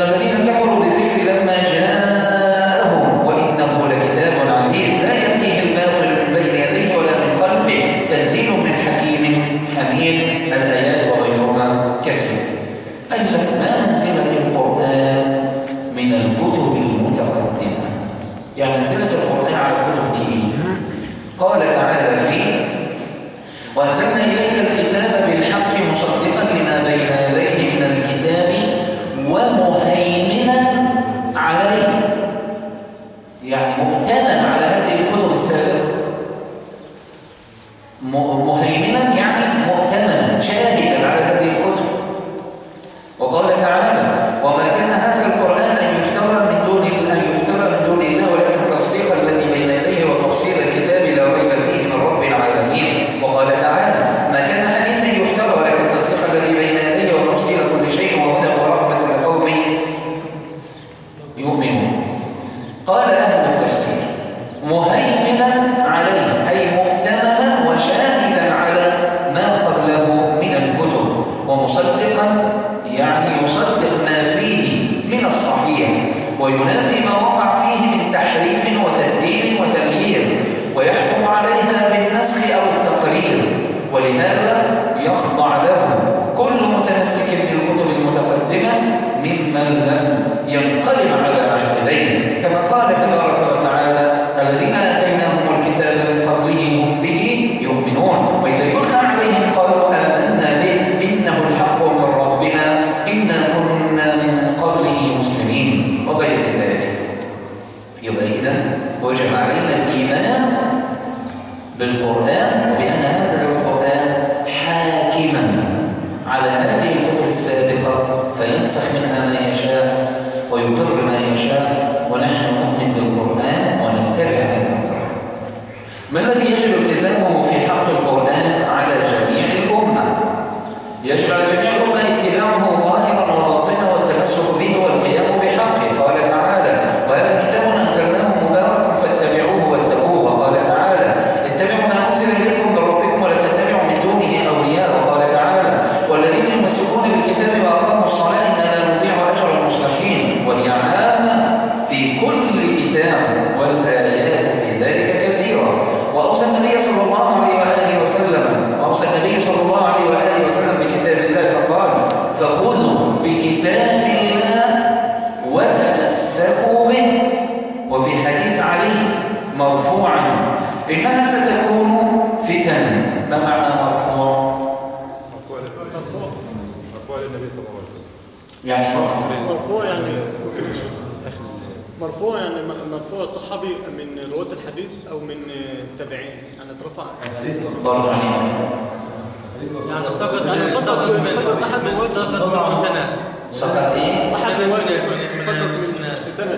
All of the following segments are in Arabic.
in the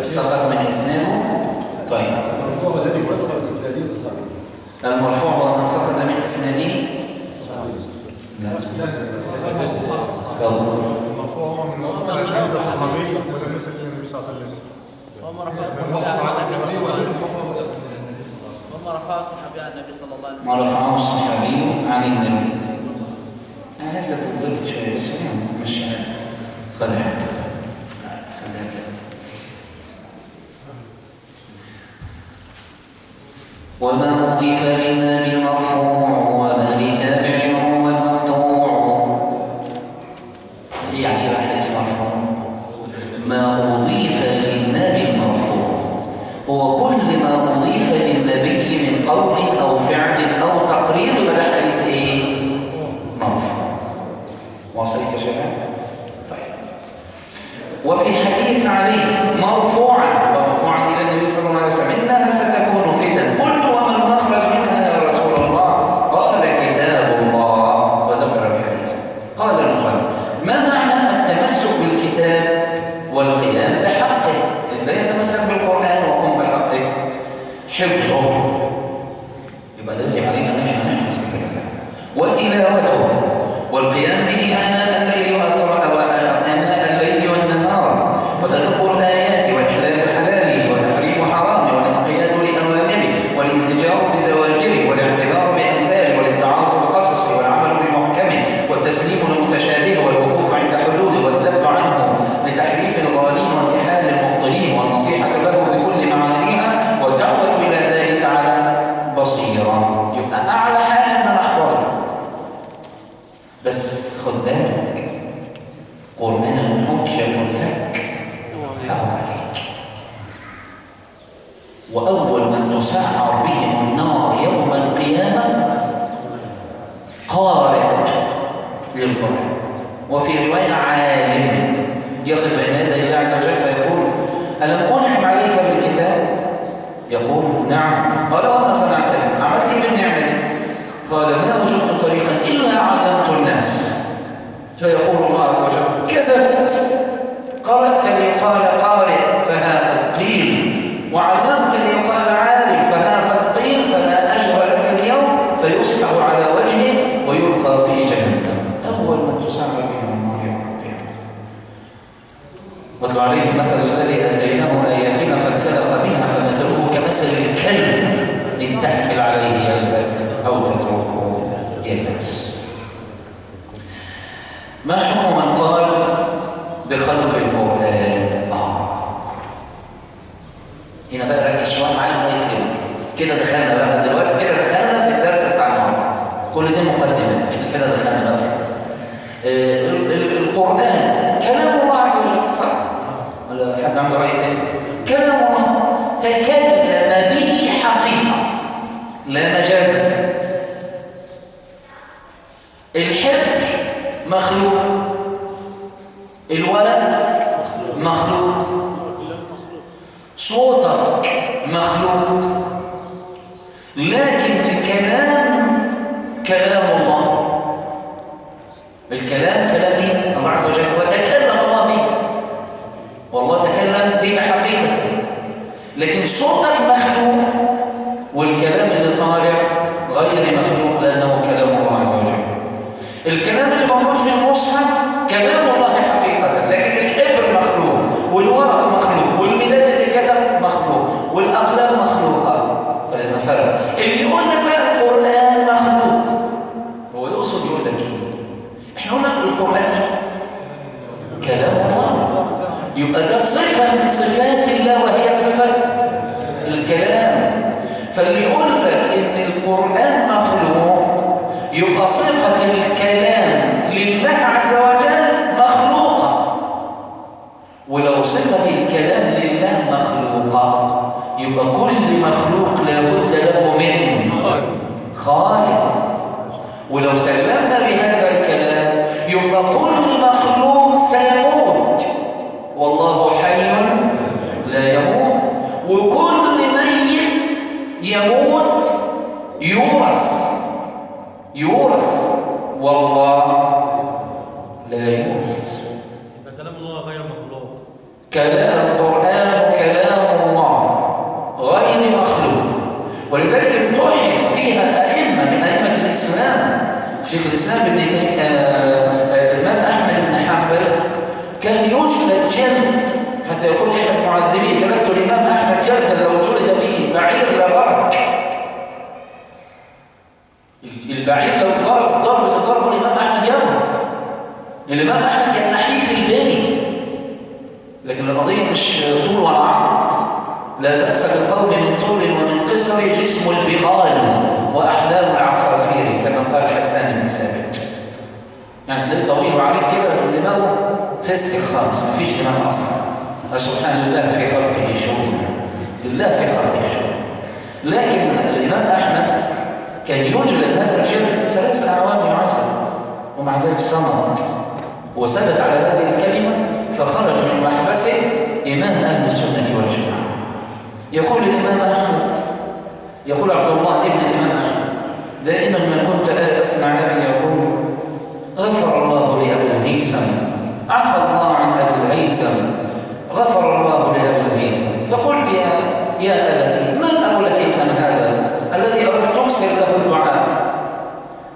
سقط من اسنانه طيب. المرفوع هو من سقط من اسنانه لا. المرفوع هو من وما رفعه من عن من صلى من عليه من ما من صحابي من النبي. من لسه من شوية من يعني مش من فلله تكلم به حقيقة. لا مجازا الحبر مخلوق الولد مخلوق صوتك مخلوق. لكن الكلام كلام الله الكلام كلام مين؟ الله عز وجل وتكلم الله به والله تكلم به حقيقة صوتك مخلوق والكلام اللي طالع غير مخلوق لأنه كلام الله عز وجل الكلام اللي موجود في المصحف كلام الله حقيقة لكن الحبر مخلوق والورق مخلوق والمداد اللي كتب مخلوق والأقلام مخلوقة فلازم فرق اللي يقول لك القرآن مخلوق هو يقصد يقول لك إيه؟ إحنا قلنا القرآن إيه؟ كلام الله يبقى ده صفة من صفات الله وهي صفة الكلام فاللي يقول لك ان القرآن مخلوق يبقى صفة الكلام لله عز وجل مخلوقة. ولو صفة الكلام لله مخلوقة يبقى كل مخلوق لابد له من خالق. ولو سلمنا بهذا الكلام يبقى كل يورث ده كلام الله غير مخلوق. كلام القرآن كلام الله غير مخلوق. ولذلك امتحن فيها أئمة من أئمة الإسلام. شيخ الإسلام ابن تيمية الإمام أحمد بن حنبل كان يجلد جلد حتى يقول إحدى المعذبين. جلدت الإمام أحمد جلدا لو جلد به بعير لبرك. البعير لو ضرب ضرب اللي ضربه الإمام أحمد يمرك الإمام أحمد كان نحيف البني لكن القضية مش طول ولا عرض. لا بأس بالقوم من طول ومن قصر جسم البغال وأحلام العصافير كما قال حسان بن ثابت. يعني تلاقيه طويل وعريض كده لكن دماغه فسك خالص. ما فيش دماغ أصلا. سبحان الله في خلقه شؤون لله في خلقه شؤون لكن الإمام أحمد كان يجلد هذا الجلد ثلاث أعوام يعذب ومع ذلك صمت. وثبت على هذه الكلمة فخرج من محبسه إمام أهل السنة والجماعة. يقول الإمام أحمد يقول عبد الله ابن الإمام أحمد دائما ما كنت أسمع أبي يقول غفر الله لأبي الهيثم عفى الله عن أبي الهيثم غفر الله لأبي الهيثم فقلت يا يا أبتي من أبو الهيثم هذا الذي أردت تكسر له الدعاء؟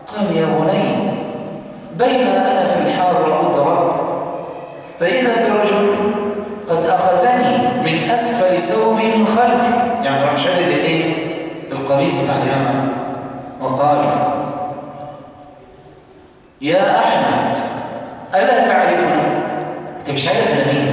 قال يا بني بين أنا في الحار أضرب فإذا برجل قد أخذني من أسفل ثوبي من خلفي يعني راح شدد الإيه؟ القميص بتاع الإمام وقال يا أحمد ألا تعرفني؟ أنت مش عارف أنا مين؟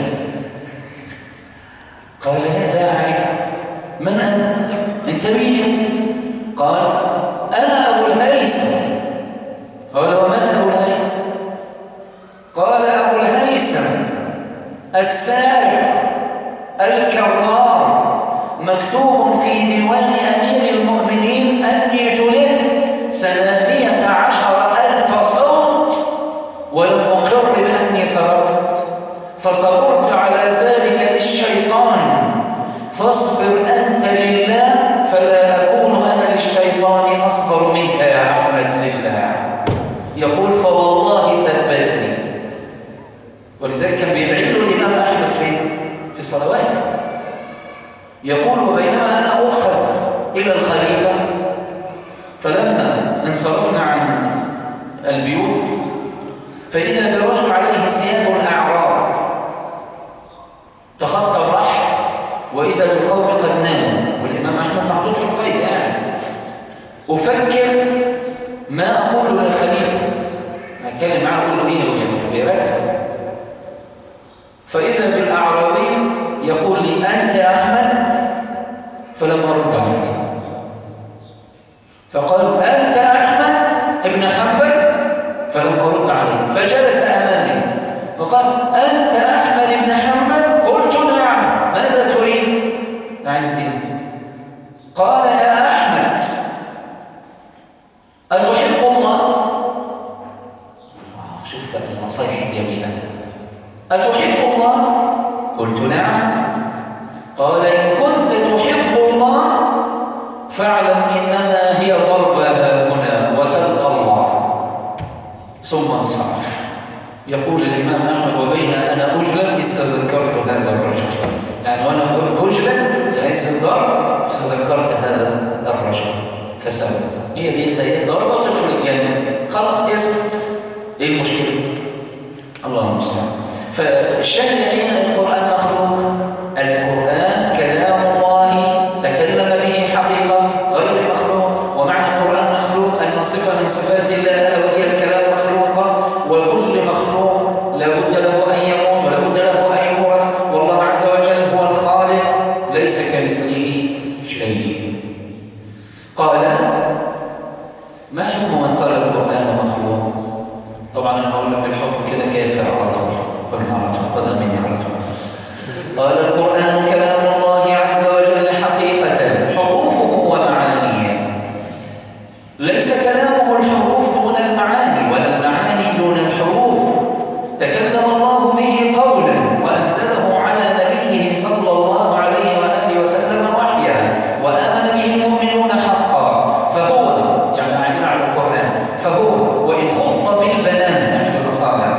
فهو وإن خط بالبنان بالأصابع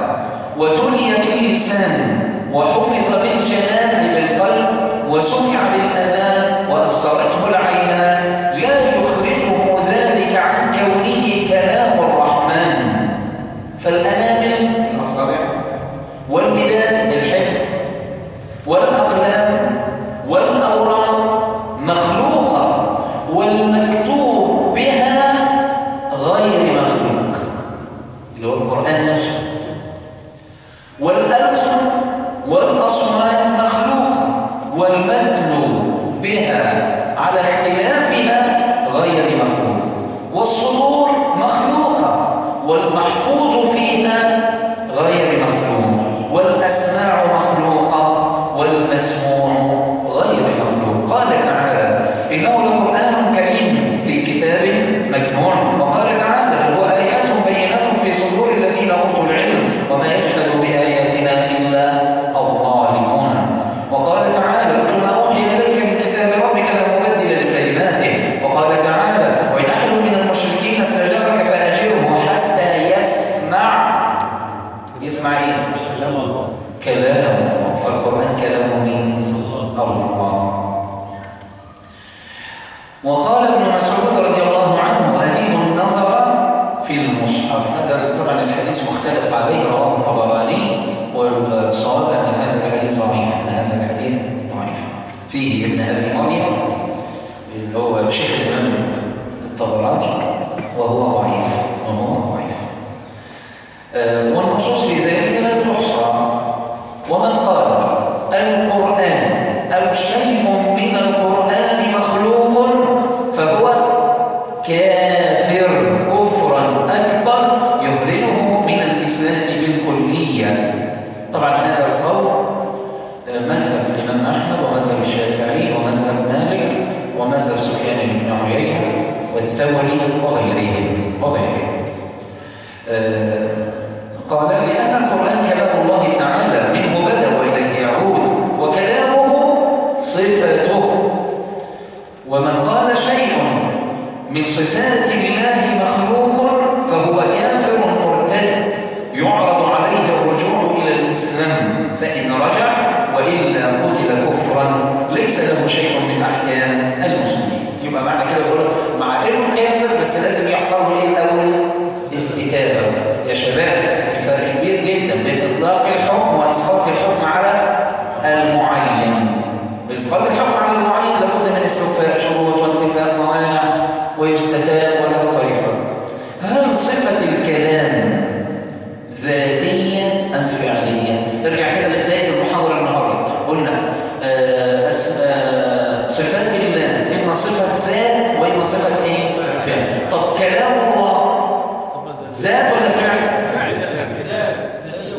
وتلي باللسان وحفظ بالجنان بالقلب وسمع بالأذان وأبصرته العينان. فيه ابن أبي مريم اللي هو شيخ الإمام الطبراني وهو ضعيف وهو ضعيف. آه، والمخصوص في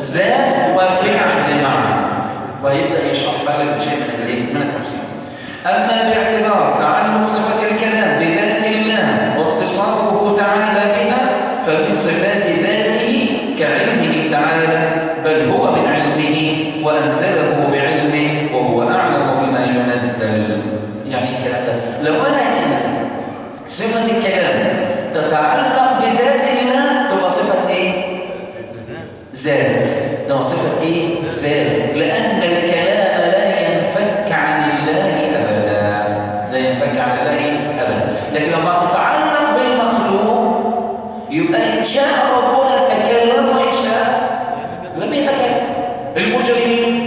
زاد وفعل لمعنى ويبدأ يشرح بقى بشيء من الإيه؟ من التفسير أما باعتبار تعلق صفة الكلام بذات الله واتصافه تعالى بها فمن صفات ذاته كعلمه تعالى بل هو من علمه وأنزله بعلمه وهو أعلم بما ينزل. يعني الكلام لو أنا صفة الكلام تتعلق بذات الله تبقى صفة إيه؟ ذات انما صفة إيه؟ زاد. لأن الكلام لا ينفك عن الله أبدا. لا ينفك عن الله أبدا. لكن لما تتعلق بالمخلوق يبقى إن شاء ربنا تكلم وإن شاء لم يتكلم. المجرمين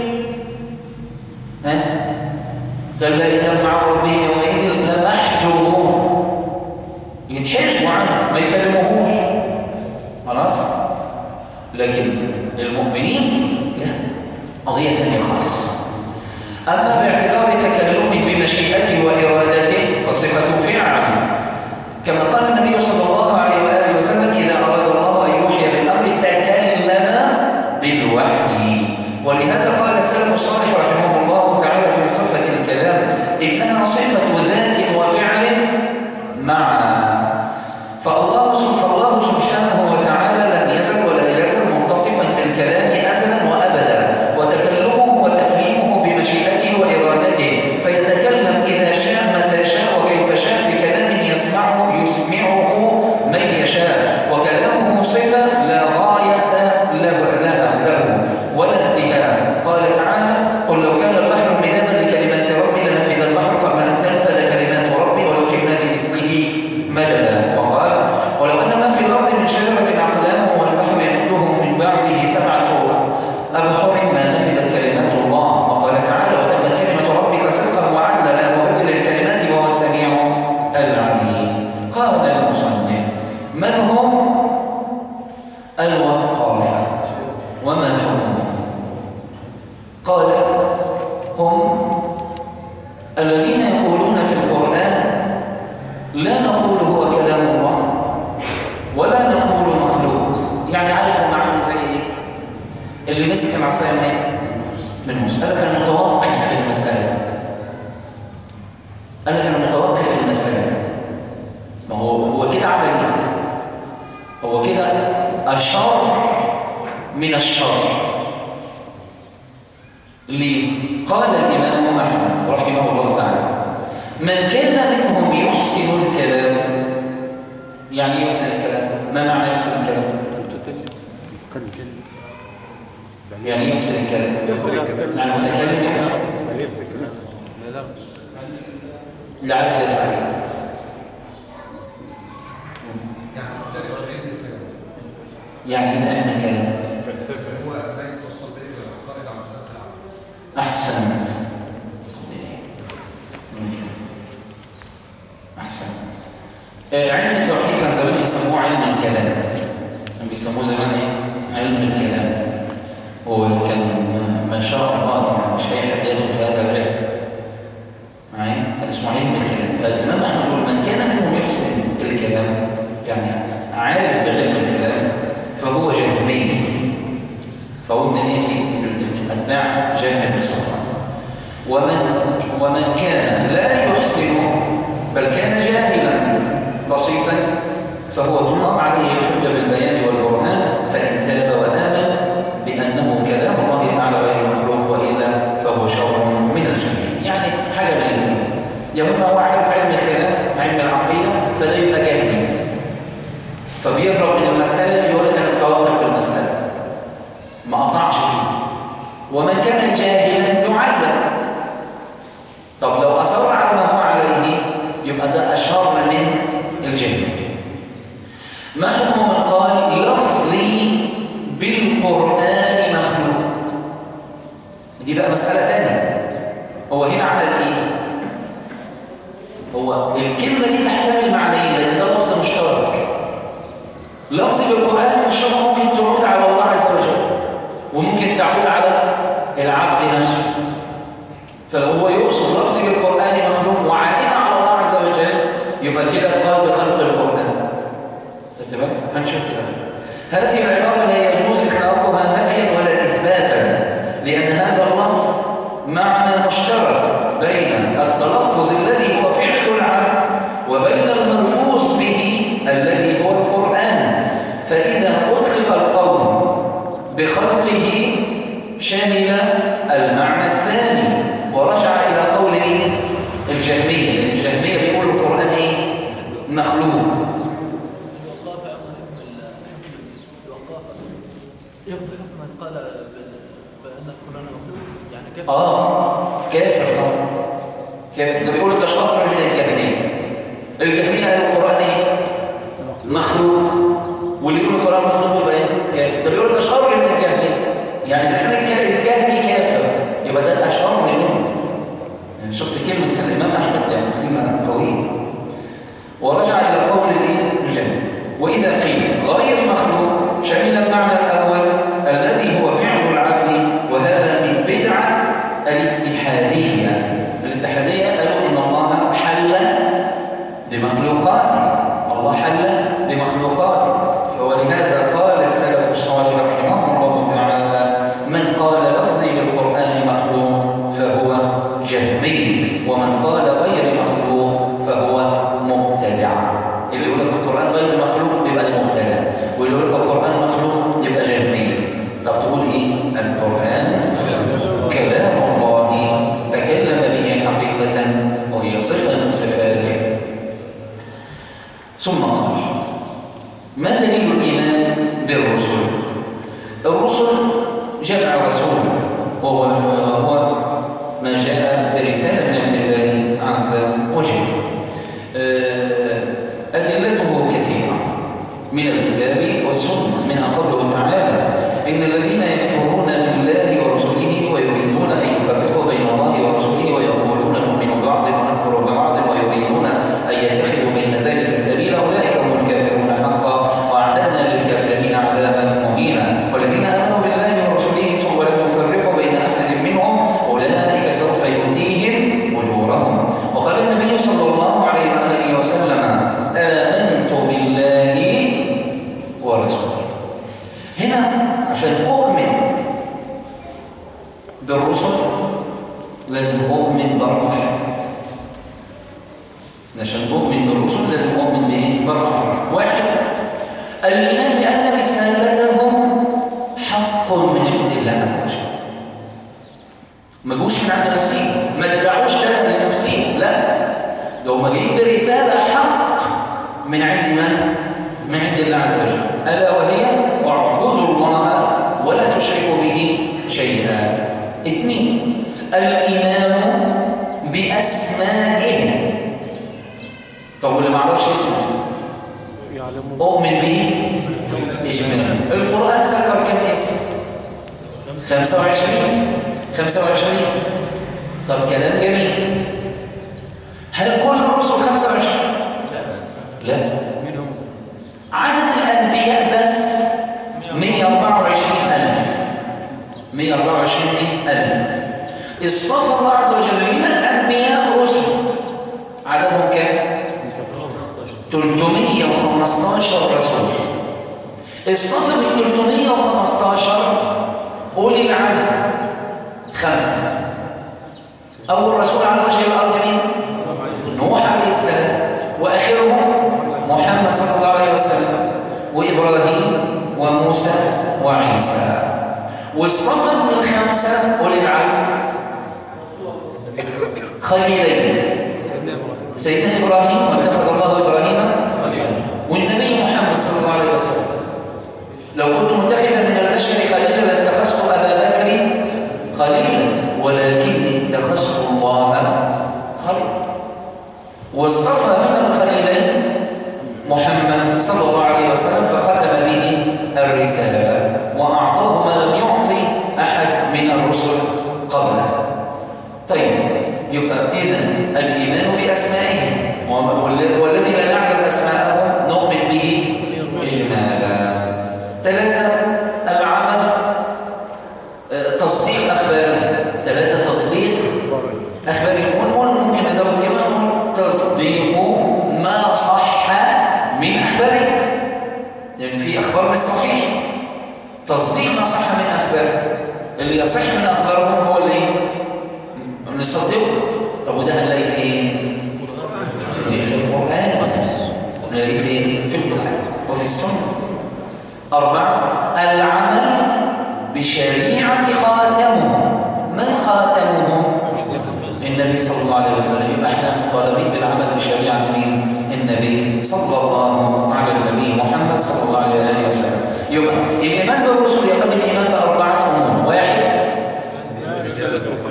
أحسنت آه، علم التوحيد كان زمان يسموه علم الكلام. كان بيسموه زمان إيه؟ علم الكلام. هو كان ما شاء الله يعني مش أي حد يدخل في هذا لخلق القرآن تمام؟ هنشوف تمام هذه العبارة لا يجوز إخلاقها نفيا ولا إثباتا لأن هذا اللفظ معنى مشترك بين التلفظ الذي هو فعل العبد وبين الملفوظ به الذي هو القرآن. فإذا أطلق القول بخلقه شمل المعنى che debolita sopra ثم قال ما دليل الإيمان بالرسل؟ الرسل إجمالا القرآن ذكر كم اسم؟ 25 25 طب كلام جميل. هل كل الرسل 25 لا. لا. منهم. عدد الأنبياء بس 124000 124000 اصطفى الله عز وجل من الأنبياء رسل. عددهم كام؟ 315 رسول. الصفر 315 أولي العزم خمسة. أول رسول على وجه الأرض مين؟ نوح عليه السلام. وآخرهم محمد صلى الله عليه وسلم وإبراهيم وموسى وعيسى. واصطفى من الخمسة أولي العزم خليلين. سيدنا إبراهيم واتخذ الله إبراهيم والنبي محمد صلى الله عليه وسلم. لو كنت متخذا من البشر خليلا لاتخذت أبا بكر خليلا ولكني اتخذت الله خليلا. واصطفى من الخليلين محمد صلى الله عليه وسلم فختم به الرسالة وأعطاه ما لم يعطي أحد من الرسل قبله. طيب يبقى إذن الإيمان بأسمائهم وال- والذي لا نعلم أسماءهم نؤمن به إجمالا ثلاثة العمل آه، تصديق أخبارهم ثلاثة تصديق أخبارهم ون- ممكن نزود كمان تصديق ما صح من أخبارهم لأن في أخبار مش صحيح تصديق ما صح من أخبارهم اللي يصح من أخبارهم هو اللي إيه؟ نصدقه. طب وده هنلاقي في؟ هنلاقي في القرآن. هنلاقي في في القرآن. وفي السنة. أربعة. العمل بشريعة خاتمهم من خاتمهم؟ النبي صلى الله عليه وسلم. يبقى إحنا مطالبين بالعمل بشريعة مين؟ النبي صلى الله على النبي محمد صلى الله عليه وسلم. يبقى الإيمان بالرسل يقتضي الإيمان بأربعة أمور واحد.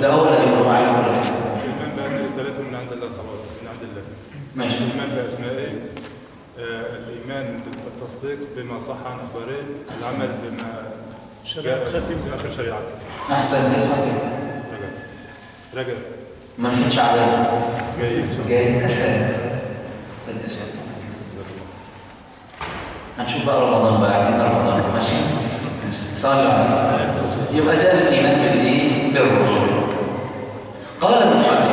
ده هو اللي يبقى معايا في الرحلة. الإيمان بأن رسالته من عند الله صلى من عند الله ماشي. الإيمان بأسمائه آه، الإيمان بالتصديق بما صح عن أخباره العمل بما شريعة آخر شريعته. أحسن. تسمع رجل. رجل. ما في شعبان جيد جاي هنشوف بقى رمضان بقى عايزين رمضان ماشي؟ صلوا عليه يبقى ده الإيمان بالإيه؟ بالرسل قال المصنف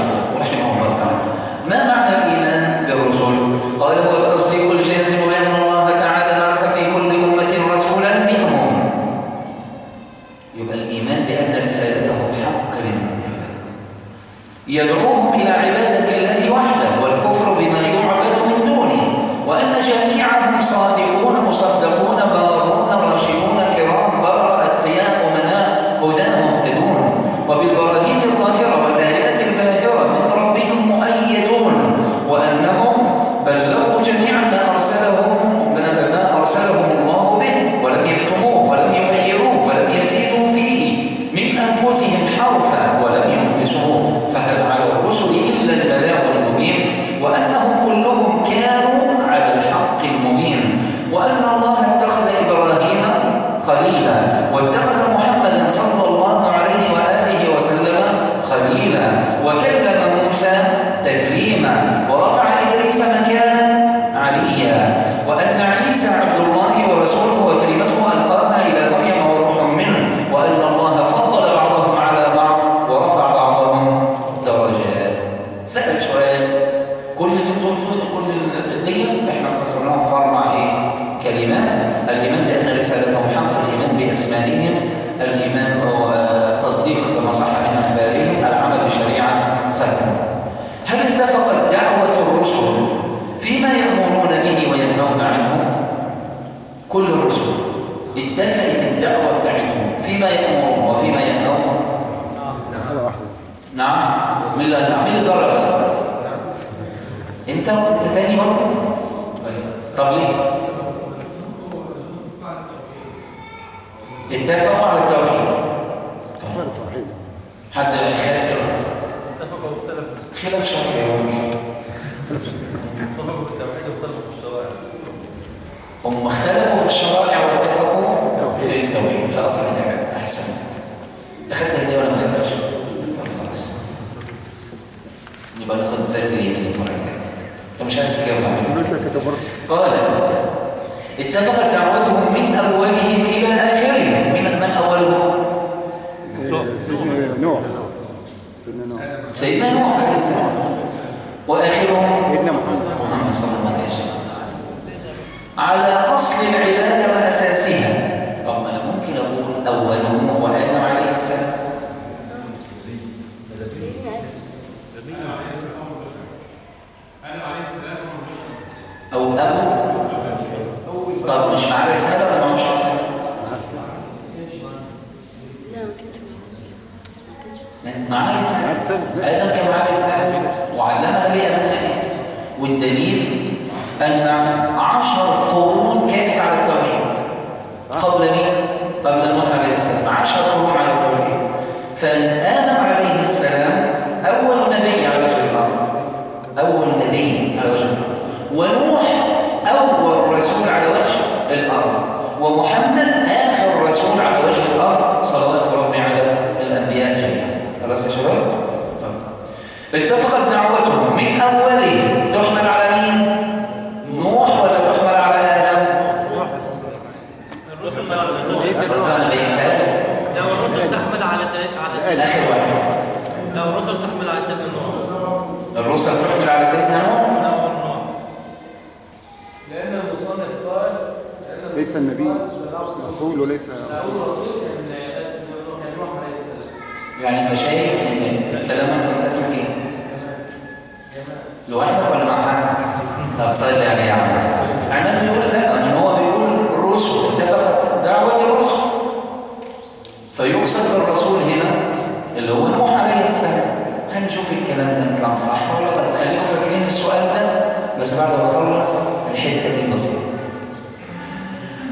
هم اختلفوا في الشرائع واتفقوا في التوحيد في أصل العباده أحسنت. انت خدت هديه ولا ما خدتش؟ طب خلاص. يبقى ناخد ذات اليمين المرة الجاية. انت مش عايز تجاوب على قال اتفقت دعوتهم من اولهم إلى اخرهم من من اولهم نوح سيدنا نوح سيدنا نوح عليه السلام واخرهم سيدنا محمد محمد صلى الله عليه وسلم على اصل العباده واساسها طب ما أنا ممكن أقول اولهم وادم عليه السلام رسالة ولا معهوش رسالة؟ لا ما كانش معاه أيضا كان معاه رسالة وعلمها بأمانة والدليل أن عشر قرون كانت على التوحيد قبل مين؟ قبل نوح عليه السلام عشر قرون على التوحيد فآدم عليه السلام أول نبي على وجه الأرض أول نبي على وجه الأرض ونوح أول رسول على وجه الأرض ومحمد آخر رسول على وجه الأرض صلوات ربي على الأنبياء جميعا خلاص يا شباب؟ طيب اتفقت دعوتهم من أوله تحمل على مين؟ نوح ولا تحمل على آدم؟ الرسل ما خلاص بقى أنا بينتهي لك. لو الرسل تحمل على على لو الرسل تحمل على سيدنا نوح الرسل تحمل على سيدنا نوح لأن المصنف قال ليس النبي. رسول وليس رسول يعني أنت شايف إن كلامك أنت اسمك إيه؟ لوحدك ولا مع حد؟ طب صلي عليه يا عم. يعني بيقول لا من هو بيقول الرسل دعوة الرسل فيقصد بالرسول هنا اللي هو نوح عليه السلام. هنشوف الكلام ده كان صح ولا غلط؟ خليكم فاكرين السؤال ده بس بعد ما اخلص الحتة دي البسيطة.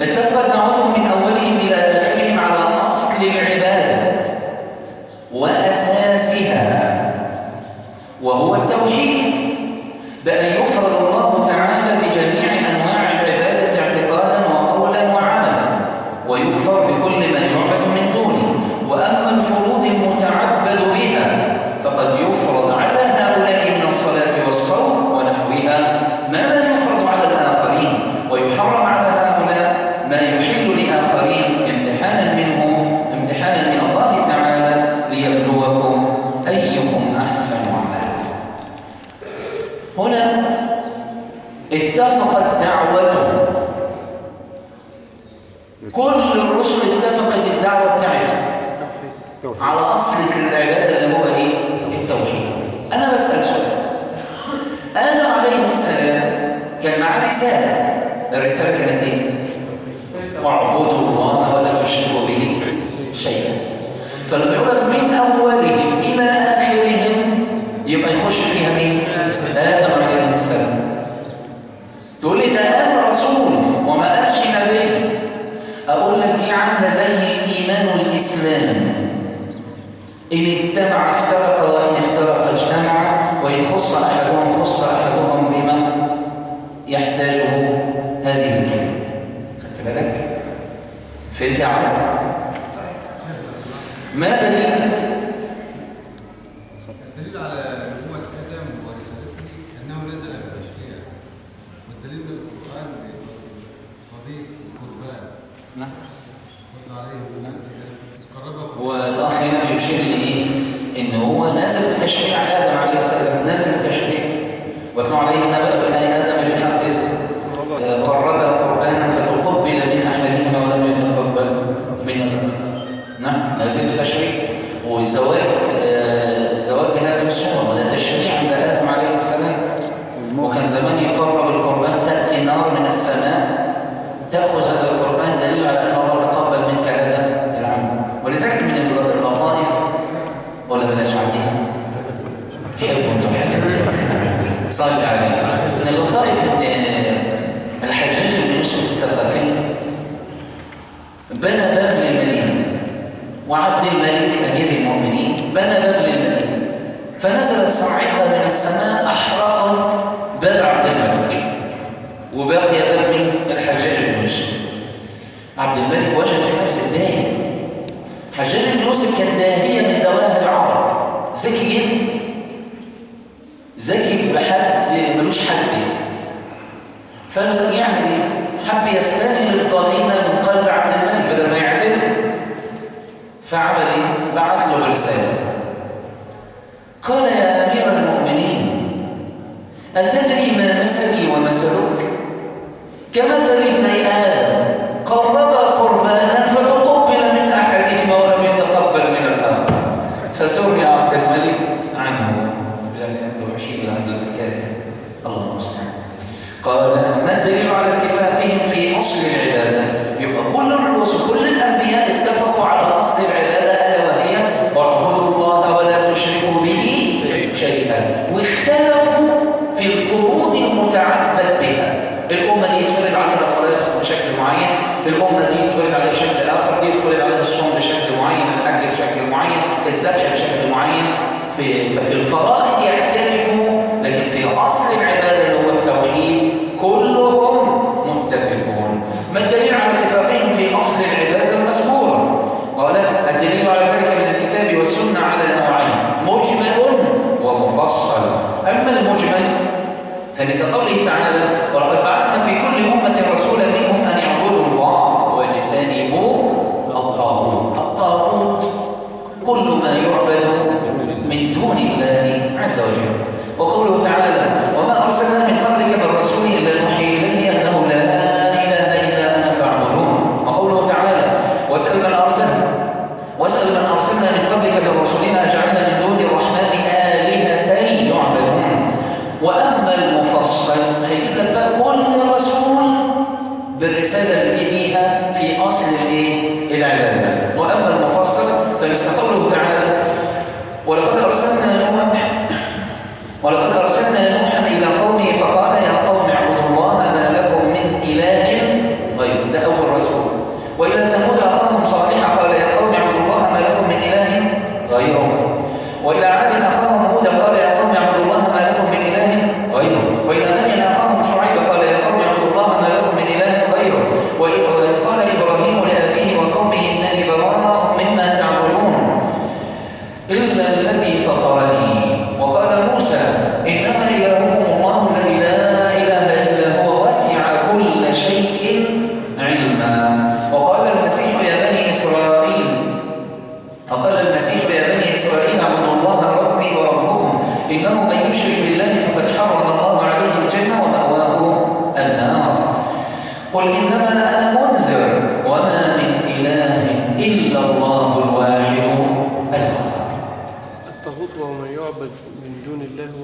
اتفقت دعوتهم من أولهم إلى آخرهم على أصل العبادة وأساسها وهو التوحيد بأن يفرض الله تعالى بجميع انواع العباده اعتقادا وقولا وعملا ويكفر بكل ما يعبد من دونه واما الفروض المتعبد بها فقد يفرض على هؤلاء من الصلاه والصوم ونحوها ما لا يفرض على الاخرين ويحرم على هؤلاء ما يحل لاخرين امتحانا منهم امتحانا من الله تعالى ليبلوكم ايكم احسن عملا هنا اتفقت دعوتهم كل الرسل اتفقت الدعوه بتاعتهم توحيد على اصل العباده اللي هو إيه التوحيد أنا بسال سؤال آدم عليه السلام كان الرسالة كانت إيه؟ واعبدوا الله ولا تشركوا به شيئا. فلما يقول من أولهم إلى آخرهم يبقى يخش فيها مين؟ آدم عليه السلام. تقول لي ده قال رسول وما قالش نبي. أقول لك دي عاملة زي الإيمان والإسلام. إن اجتمع افترق وإن افترق اجتمع وإن خص أحدهم بما يحتاجه هذه الكلمة خدت بالك؟ طيب ما دليل الدليل على نبوة آدم ورسالته أنه نزل والدليل صديق القربان. نعم. هنا بيشير لإيه؟ إن هو نازل بتشريع آدم عليه السلام. نازل بتشريع واتلو عليه نبأ بني آدم بالحق إذ آه، قرب قربانا فتقبل من أحدهما ولم يتقبل من الآخر نازل بتشريع وزواج آه، الزواج بهذه الصورة. وده تشريع عند آدم عليه السلام. وكان زمان يقرب القربان تأتي نار من السماء تأخذ هذا القربان دليل على أن الله تقبل منك هذا العمل. ولذلك من اللطائف ولا بلاش عندها تحبوا أنتم حاجات صلي عليه من اللطائف ان الحجاج يوسف الثقفي بنى باب وعبد الملك أمير المؤمنين بنى باب للمدينه فنزلت صاعقة من السماء أحرقت باب عبد الملك. وبقي باب من الحجاج بن يوسف عبد الملك وجد في نفسه الداهية حجاج بن يوسف كان داهية من دواهي العرب. ذكي جدا. ذكي بحد ملوش حد. فيعمل إيه؟ حب يستلم الضغينة من قلب عبد الملك بدل ما فعمل إيه؟ بعت له رسالة قال يا أمير المؤمنين أتدري ما مثلي ومثلك؟ كمثل ابني آدم قربا قربانا فتقبل من أحدهما ولم يتقبل من الآخر فسمي عبد الملك الذبح بشكل معين في في الفضائل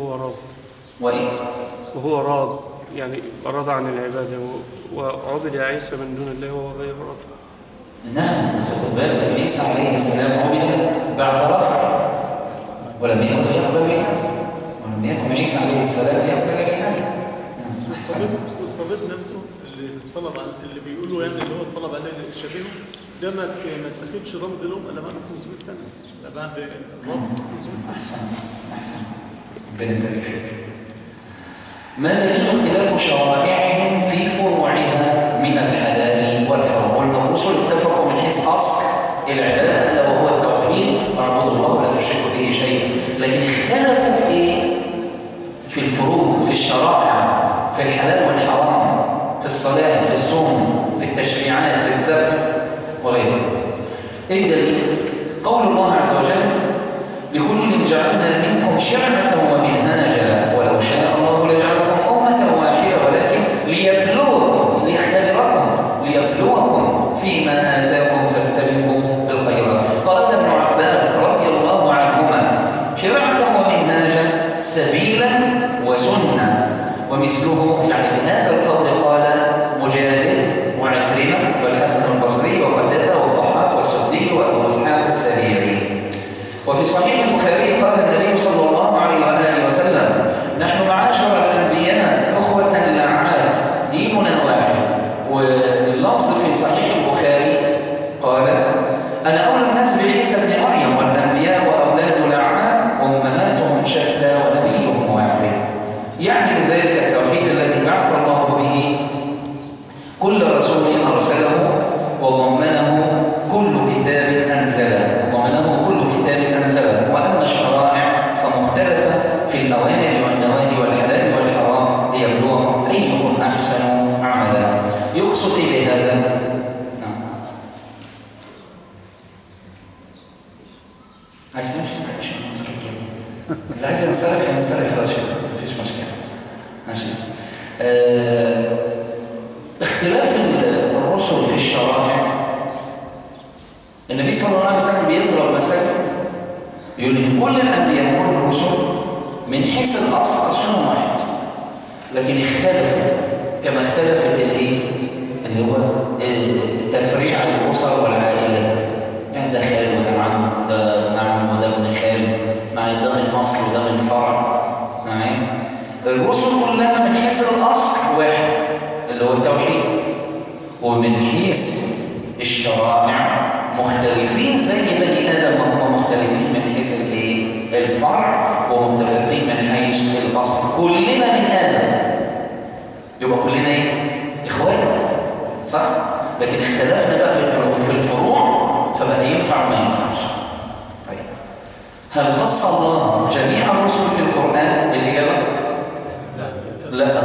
وهو راض. وإيه؟ وهو راض. يعني رضى عن العبادة. وعبد عيسى من دون الله وهو غير راض. نعم بس خد بالك عيسى عليه السلام عبد بعد رفع. ولم يكن يقبل بحاجة ولم يكن عيسى عليه السلام يقبل الصليب والصبيب نعم، نفسه اللي الصلب اللي بيقولوا يعني اللي هو الصلب عليه الشبيه ده ما ما اتخذش رمز لهم إلا بعد 500 سنة. إلا بعد 500 سنة. أحسن أحسن. بين التاريخين ما دليل اختلاف شرائعهم في فروعها من الحلال والحرام وان الرسل اتفقوا من حيث أصل العبادة إلا وهو التوحيد اعبدوا الله ولا تشركوا به شيئا لكن اختلفوا في إيه؟ في الفروض في الشرائع في الحلال والحرام في الصلاة في الصوم في التشريعات في الزكاة وغيرها إيه الدليل؟ قول الله عز وجل لكل جعلنا منكم شعبة ومنهاجا ولو شاء الله أنا أولى الناس بعيسى بن مريم والأنبياء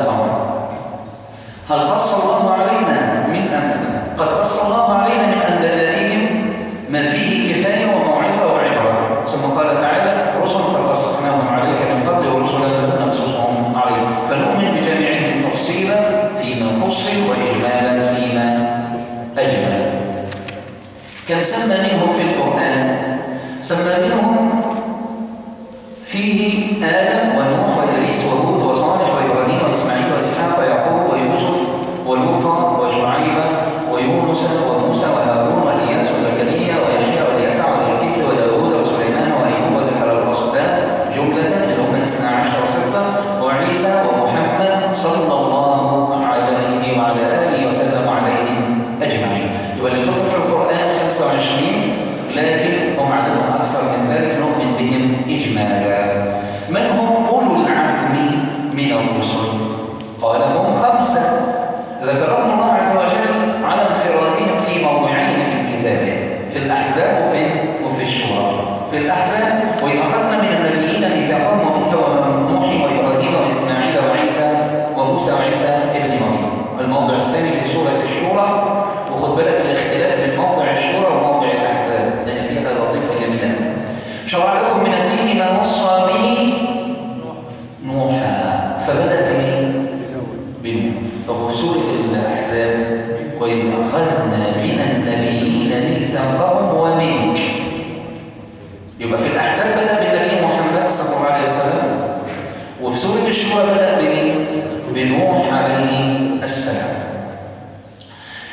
الأمر هل قص الله علينا من أم قد قص الله علينا من أن دلائهم ما فيه كفاية وموعظة وعبرة. ثم قال تعالى رسل قد قصصناهم عليك من قبل ورسل لم نقصصهم عليك. فنؤمن بجميعهم تفصيلا فيما فصل وإجمالا فيما أجمل. كم سمى منهم في القرآن؟ سمى منهم يبقى في الأحزاب بدأ بالنبي محمد صلى الله عليه وسلم وفي سورة الشورى بدأ بمين؟ بنوح عليه السلام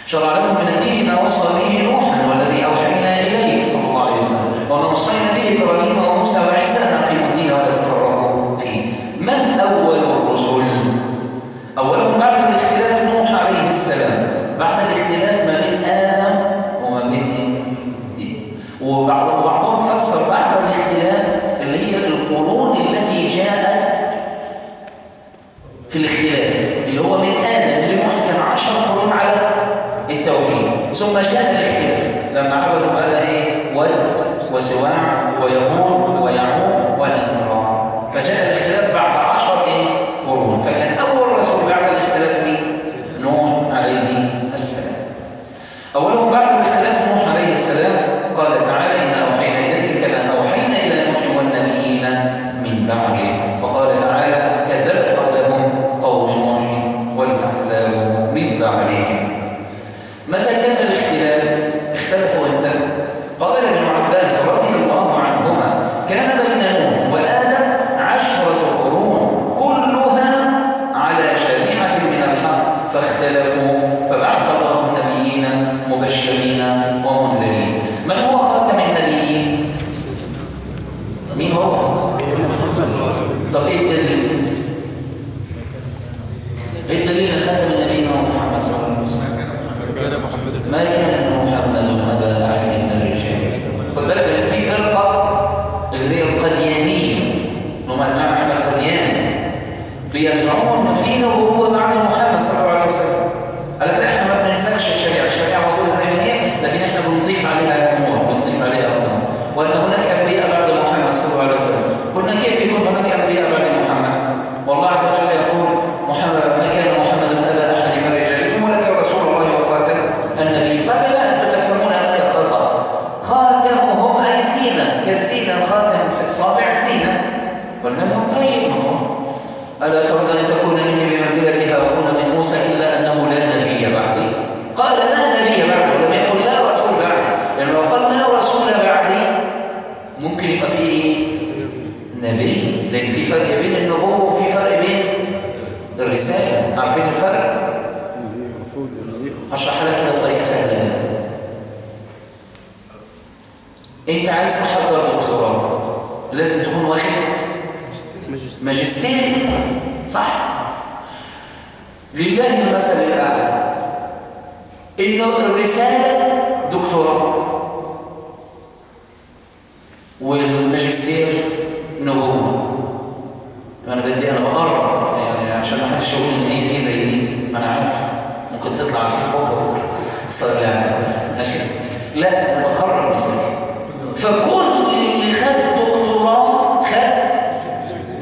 شرع لكم من الدين ما وصل به نوحا والذي أوحينا إليه صلى الله عليه وسلم وما وصينا به إبراهيم وموسى وعيسى أن أقيموا الدين ولا تفرقوا فيه من أول الرسل؟ أولهم بعد الاختلاف نوح عليه السلام بعد الاختلاف ما بين آدم وما بين الدين وبعضهم وسواع ويفوز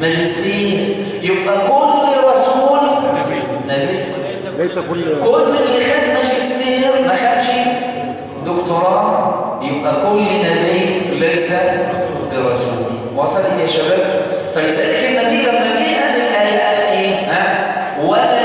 ماجستير يبقى كل رسول نبي. نبي. ليس كل كل اللي خد ماجستير ما خدش. دكتوراه. يبقى كل نبي ليس برسول. وصلت يا شباب؟ فلذلك النبي لما جه قال إيه؟ ها؟ ولا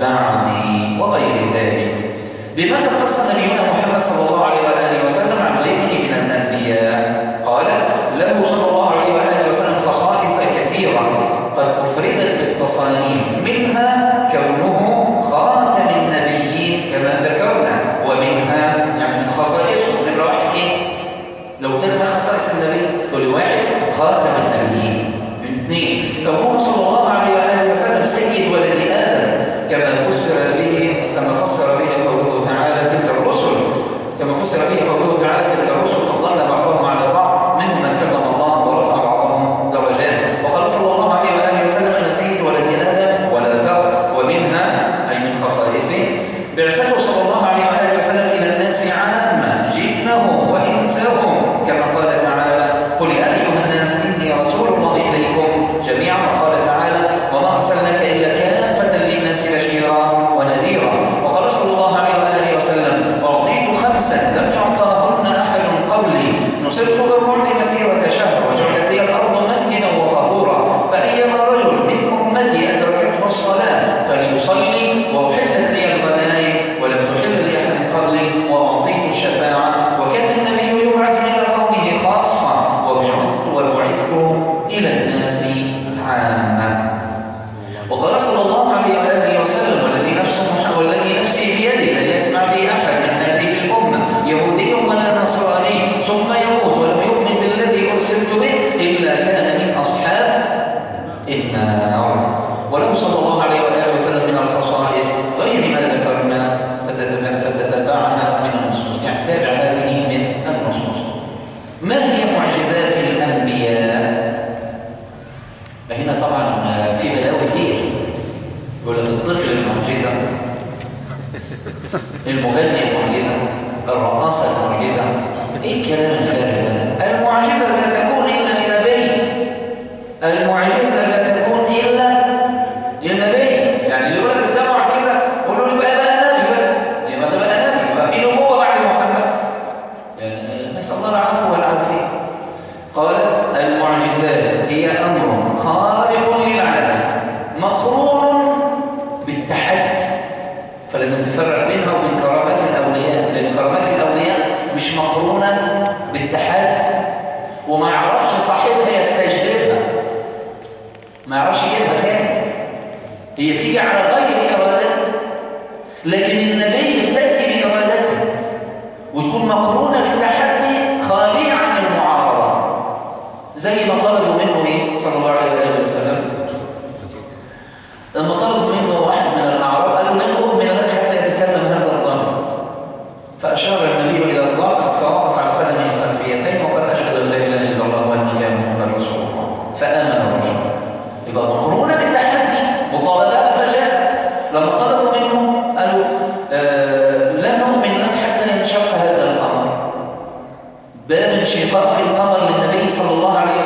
بعدي وغير ذلك. بماذا اختص نبينا محمد صلى الله عليه وآله وسلم عن غيره não só باب انشقاق القمر للنبي صلى الله عليه